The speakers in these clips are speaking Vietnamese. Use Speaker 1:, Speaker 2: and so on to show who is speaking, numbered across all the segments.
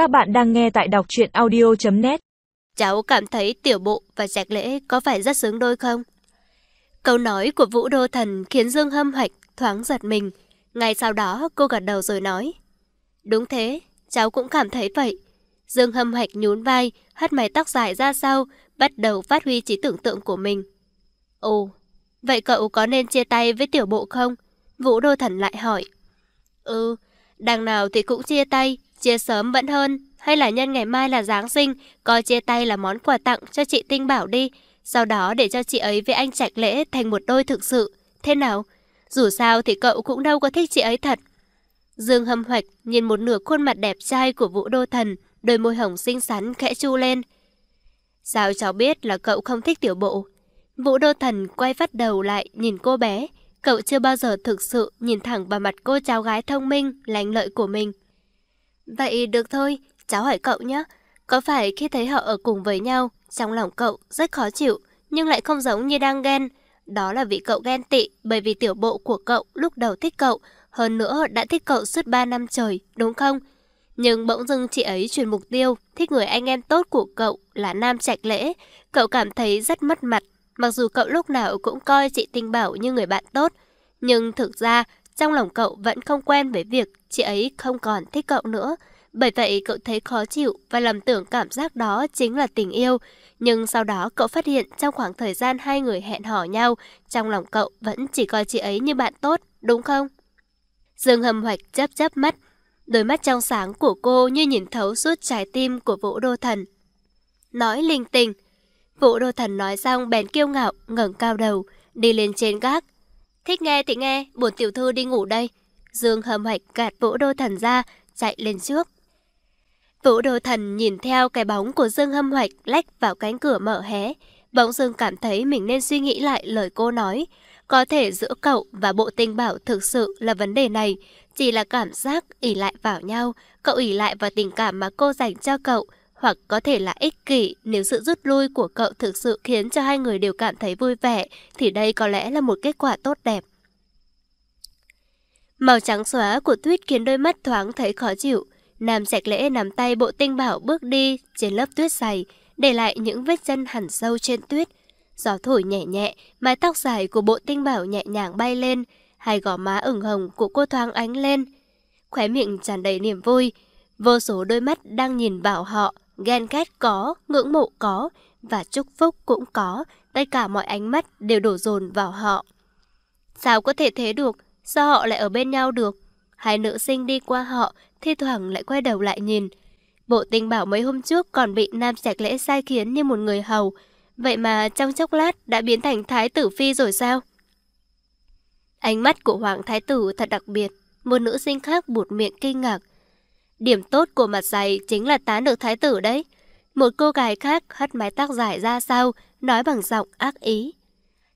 Speaker 1: Các bạn đang nghe tại đọc truyện audio.net
Speaker 2: Cháu cảm thấy tiểu bộ và trạch lễ có phải rất xứng đôi không? Câu nói của Vũ Đô Thần khiến Dương hâm hoạch thoáng giật mình. Ngay sau đó cô gật đầu rồi nói. Đúng thế, cháu cũng cảm thấy vậy. Dương hâm hoạch nhún vai, hất mái tóc dài ra sau, bắt đầu phát huy trí tưởng tượng của mình. Ồ, vậy cậu có nên chia tay với tiểu bộ không? Vũ Đô Thần lại hỏi. Ừ, đằng nào thì cũng chia tay, chia sớm vẫn hơn. Hay là nhân ngày mai là Giáng sinh, coi chia tay là món quà tặng cho chị Tinh Bảo đi. Sau đó để cho chị ấy với anh Trạch Lễ thành một đôi thực sự. Thế nào? Dù sao thì cậu cũng đâu có thích chị ấy thật. Dương hâm hoạch nhìn một nửa khuôn mặt đẹp trai của Vũ Đô Thần, đôi môi hồng xinh xắn khẽ chu lên. Sao cháu biết là cậu không thích tiểu bộ? Vũ Đô Thần quay phát đầu lại nhìn cô bé. Cậu chưa bao giờ thực sự nhìn thẳng vào mặt cô cháu gái thông minh, lành lợi của mình. Vậy được thôi, cháu hỏi cậu nhé. Có phải khi thấy họ ở cùng với nhau, trong lòng cậu rất khó chịu, nhưng lại không giống như đang ghen? Đó là vì cậu ghen tị bởi vì tiểu bộ của cậu lúc đầu thích cậu, hơn nữa đã thích cậu suốt 3 năm trời, đúng không? Nhưng bỗng dưng chị ấy chuyển mục tiêu, thích người anh em tốt của cậu là Nam Trạch Lễ. Cậu cảm thấy rất mất mặt, mặc dù cậu lúc nào cũng coi chị Tinh Bảo như người bạn tốt. Nhưng thực ra, trong lòng cậu vẫn không quen với việc chị ấy không còn thích cậu nữa. Bởi vậy cậu thấy khó chịu và lầm tưởng cảm giác đó chính là tình yêu. Nhưng sau đó cậu phát hiện trong khoảng thời gian hai người hẹn hò nhau, trong lòng cậu vẫn chỉ coi chị ấy như bạn tốt, đúng không? Dương hầm hoạch chấp chấp mắt. Đôi mắt trong sáng của cô như nhìn thấu suốt trái tim của Vũ Đô Thần. Nói linh tinh. Vũ Đô Thần nói xong bèn kiêu ngạo, ngẩng cao đầu, đi lên trên gác. Thích nghe thì nghe, buồn tiểu thư đi ngủ đây. Dương hầm hoạch gạt Vũ Đô Thần ra, chạy lên trước. Vũ Đô Thần nhìn theo cái bóng của Dương Hâm Hoạch lách vào cánh cửa mở hé. Bỗng Dương cảm thấy mình nên suy nghĩ lại lời cô nói. Có thể giữa cậu và bộ tinh bảo thực sự là vấn đề này. Chỉ là cảm giác ỉ lại vào nhau. Cậu ỉ lại vào tình cảm mà cô dành cho cậu. Hoặc có thể là ích kỷ nếu sự rút lui của cậu thực sự khiến cho hai người đều cảm thấy vui vẻ. Thì đây có lẽ là một kết quả tốt đẹp. Màu trắng xóa của tuyết khiến đôi mắt thoáng thấy khó chịu. Nam sạch lễ nắm tay bộ tinh bảo bước đi trên lớp tuyết dày, để lại những vết chân hẳn sâu trên tuyết. Gió thổi nhẹ nhẹ, mái tóc dài của bộ tinh bảo nhẹ nhàng bay lên, hai gò má ửng hồng của cô thoáng ánh lên. Khóe miệng tràn đầy niềm vui, vô số đôi mắt đang nhìn vào họ, ghen ghét có, ngưỡng mộ có, và chúc phúc cũng có, tất cả mọi ánh mắt đều đổ dồn vào họ. Sao có thể thế được? Sao họ lại ở bên nhau được? Hai nữ sinh đi qua họ, thi thoảng lại quay đầu lại nhìn. Bộ tình bảo mấy hôm trước còn bị nam trạch lễ sai khiến như một người hầu. Vậy mà trong chốc lát đã biến thành thái tử phi rồi sao? Ánh mắt của hoàng thái tử thật đặc biệt. Một nữ sinh khác buột miệng kinh ngạc. Điểm tốt của mặt dày chính là tán được thái tử đấy. Một cô gái khác hất mái tóc dài ra sau, nói bằng giọng ác ý.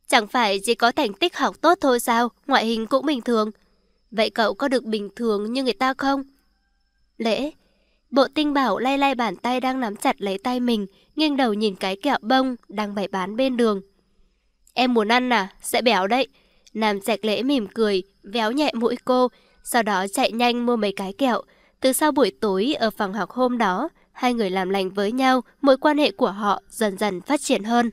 Speaker 2: Chẳng phải chỉ có thành tích học tốt thôi sao, ngoại hình cũng bình thường. Vậy cậu có được bình thường như người ta không? Lễ Bộ tinh bảo lay lay bàn tay đang nắm chặt lấy tay mình, nghiêng đầu nhìn cái kẹo bông đang bày bán bên đường. Em muốn ăn à? Sẽ béo đấy. Nam sạch lễ mỉm cười, véo nhẹ mũi cô, sau đó chạy nhanh mua mấy cái kẹo. Từ sau buổi tối ở phòng học hôm đó, hai người làm lành với nhau, mối quan hệ của họ dần dần phát triển hơn.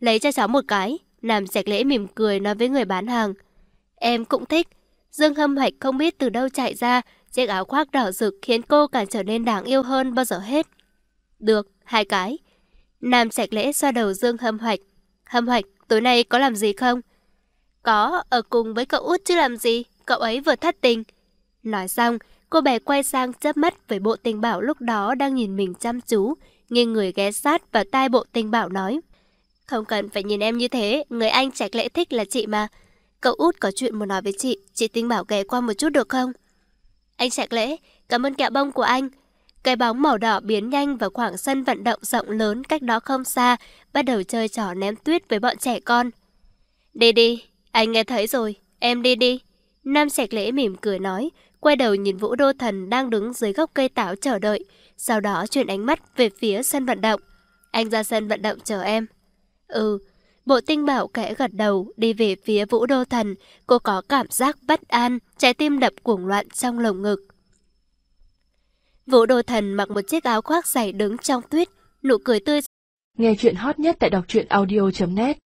Speaker 2: Lấy cho cháu một cái, Nam sạch lễ mỉm cười nói với người bán hàng. Em cũng thích. Dương hâm Hạch không biết từ đâu chạy ra, chiếc áo khoác đỏ rực khiến cô càng trở nên đáng yêu hơn bao giờ hết. Được, hai cái. Nam sạch lễ xoa đầu Dương hâm hoạch. Hâm hoạch, tối nay có làm gì không? Có, ở cùng với cậu út chứ làm gì, cậu ấy vừa thất tình. Nói xong, cô bé quay sang chớp mắt với bộ tình bảo lúc đó đang nhìn mình chăm chú, nghiêng người ghé sát vào tai bộ tình bảo nói. Không cần phải nhìn em như thế, người anh trạch lễ thích là chị mà. Cậu út có chuyện muốn nói với chị, chị tinh bảo ghé qua một chút được không? Anh trạch lễ, cảm ơn kẹo bông của anh. Cái bóng màu đỏ biến nhanh vào khoảng sân vận động rộng lớn cách đó không xa, bắt đầu chơi trò ném tuyết với bọn trẻ con. Đi đi, anh nghe thấy rồi, em đi đi. Nam sạch lễ mỉm cười nói, quay đầu nhìn Vũ Đô Thần đang đứng dưới gốc cây táo chờ đợi, sau đó chuyển ánh mắt về phía sân vận động. Anh ra sân vận động chờ em. Ừ, bộ tinh bảo kẽ gật đầu đi về phía Vũ Đô Thần, cô có cảm giác bất an, trái tim đập cuồng loạn trong lồng ngực. Vũ Đô Thần mặc một chiếc áo khoác dày đứng trong tuyết, nụ cười tươi.
Speaker 1: Nghe chuyện hot nhất tại đọc truyện audio.net